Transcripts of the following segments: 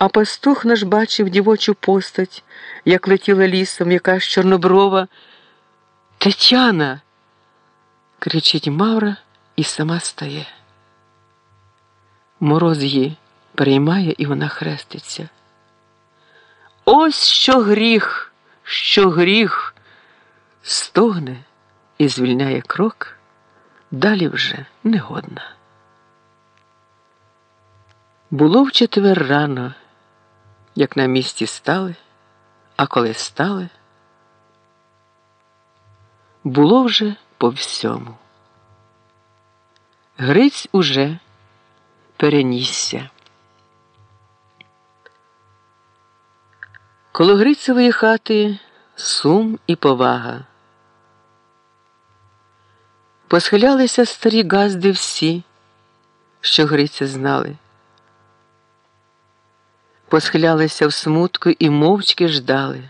А пастух наш бачив дівочу постать, як летіла лісом, якась чорноброва. Тетяна. кричить Мавра і сама стає. Мороз її переймає, і вона хреститься. Ось що гріх, що гріх, стогне і звільняє крок, далі вже негодна. Було в четвер рано, як на місці стали, а коли стали, було вже по всьому. Гриць уже перенісся. Коло Грицевої хати сум і повага. Посхилялися старі газди всі, що Гриця знали. Посхилялися в смутку і мовчки ждали.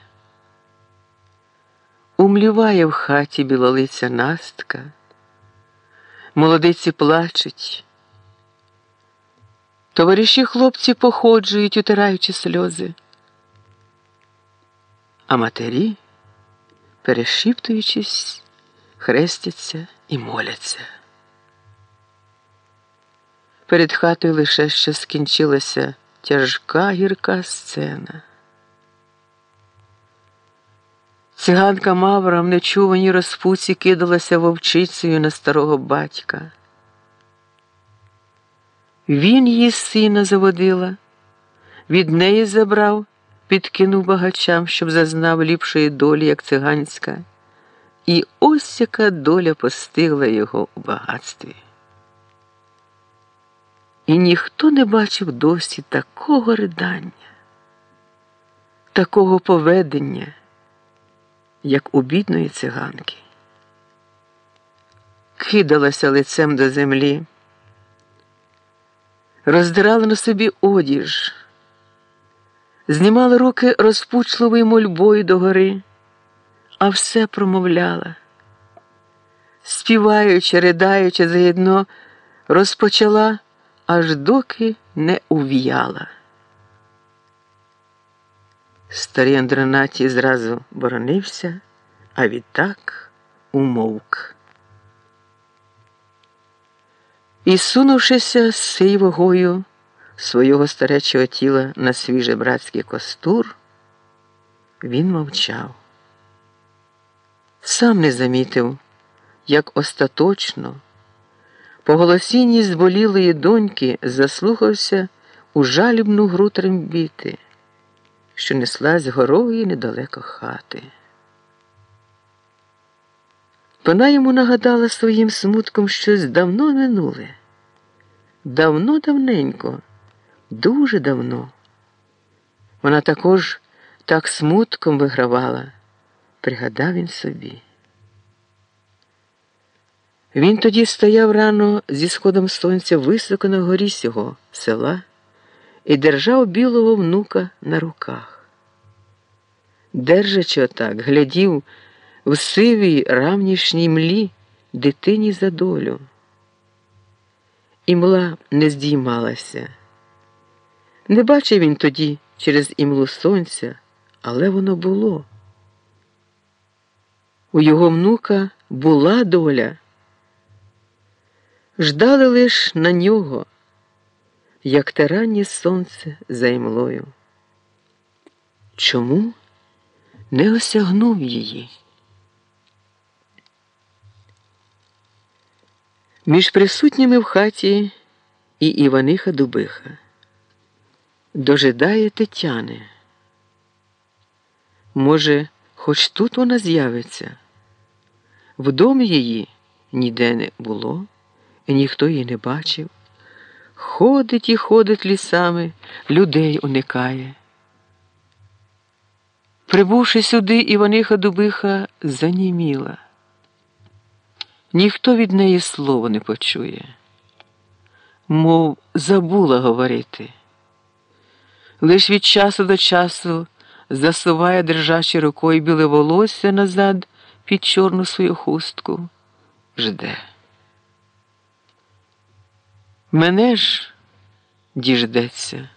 Умліває в хаті білолиця настка, молодиці плачуть. Товариші хлопці походжують, утираючи сльози, а матері, перешіптуючись, хрестяться і моляться. Перед хатою лише що скінчилася тяжка гірка сцена. Циганка Мавра в нечуваній розпуці кидалася вовчицею на старого батька. Він її сина заводила, від неї забрав, підкинув багачам, щоб зазнав ліпшої долі, як циганська, і ось яка доля постигла його у багатстві. І ніхто не бачив досі такого ридання, такого поведення, як у бідної циганки. Кидалася лицем до землі, роздирала на собі одіж, знімала руки розпучливою мольбою догори, а все промовляла, співаючи, ридаючи заєдно, розпочала аж доки не ув'яла. Старий Андронаті зразу боронився, а відтак умовк. І, сунувшися з сей вагою свого старечого тіла на свіже братський костур, він мовчав. Сам не замітив, як остаточно. По голосінні зболілої доньки заслухався у жалібну гру трембіти, що неслась горою недалеко хати. Вона йому нагадала своїм смутком щось давно минуле, давно давненько, дуже давно. Вона також так смутком вигравала, пригадав він собі. Він тоді стояв рано зі сходом сонця високо на горі сього села і держав білого внука на руках. Держачи отак, глядів в сивій равнішній млі дитині за долю. Імла не здіймалася. Не бачив він тоді через імлу сонця, але воно було. У його внука була доля ждали лиш на нього, як те сонце за імлою. Чому не осягнув її? Між присутніми в хаті і Іваниха Дубиха дожидає Тетяни. Може, хоч тут вона з'явиться? В домі її ніде не було ніхто її не бачив. Ходить і ходить лісами, людей уникає. Прибувши сюди, Іваниха Дубиха заніміла. Ніхто від неї слова не почує, мов забула говорити. Лиш від часу до часу засуває держачи рукою біле волосся назад під чорну свою хустку, жде. Мене ж діждеться.